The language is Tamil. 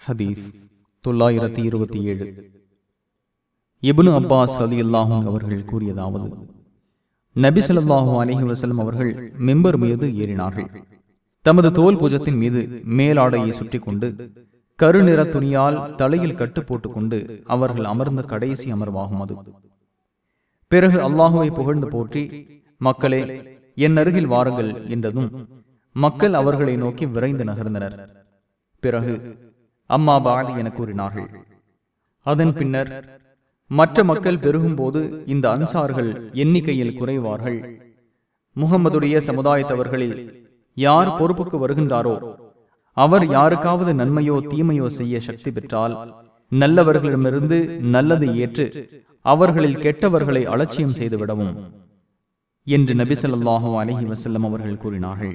ஹதீஸ் தொள்ளாயிரத்தி இருபத்தி ஏழு. இப்னு அப்பாஸ் அலி அல்லாஹும் அவர்கள் கூறியதாவது நபி ஸல்லல்லாஹு அலைஹி வஸல்லம் அவர்கள் மெம்பர் மீது ஏறினார்கள். தமது தோல் புஜத்தின் மீது மேலாடையை சுற்றி கொண்டு கருநிற துணியால் தலையில் கட்டு போட்டுக் கொண்டு அவர்கள் அமர்ந்த கடைசி அமர்வாகும் அது. பிறகு அல்லாஹுவை புகழ்ந்து போற்றி மக்களே என் அருகில் வாருங்கள் என்றதும் மக்கள் அவர்களை நோக்கி விரைந்து நகர்ந்தனர். பிறகு அம்மா பாதி என கூறினார்கள். அதன் பின்னர் மற்ற மக்கள் பெருகும்போது இந்த அன்சார்கள் எண்ணிக்கையில் குறைவார்கள். முகமதுடைய சமுதாயத்தவர்களில் யார் பொறுப்புக்கு வருகின்றாரோ அவர் யாருக்காவது நன்மையோ தீமையோ செய்ய சக்தி பெற்றால் நல்லவர்களிடமிருந்து நல்லதை ஏற்று அவர்களில் கெட்டவர்களை அலட்சியம் செய்து விடவும் என்று நபிசல்லாஹு அலஹி வசல்லம் அவர்கள் கூறினார்கள்.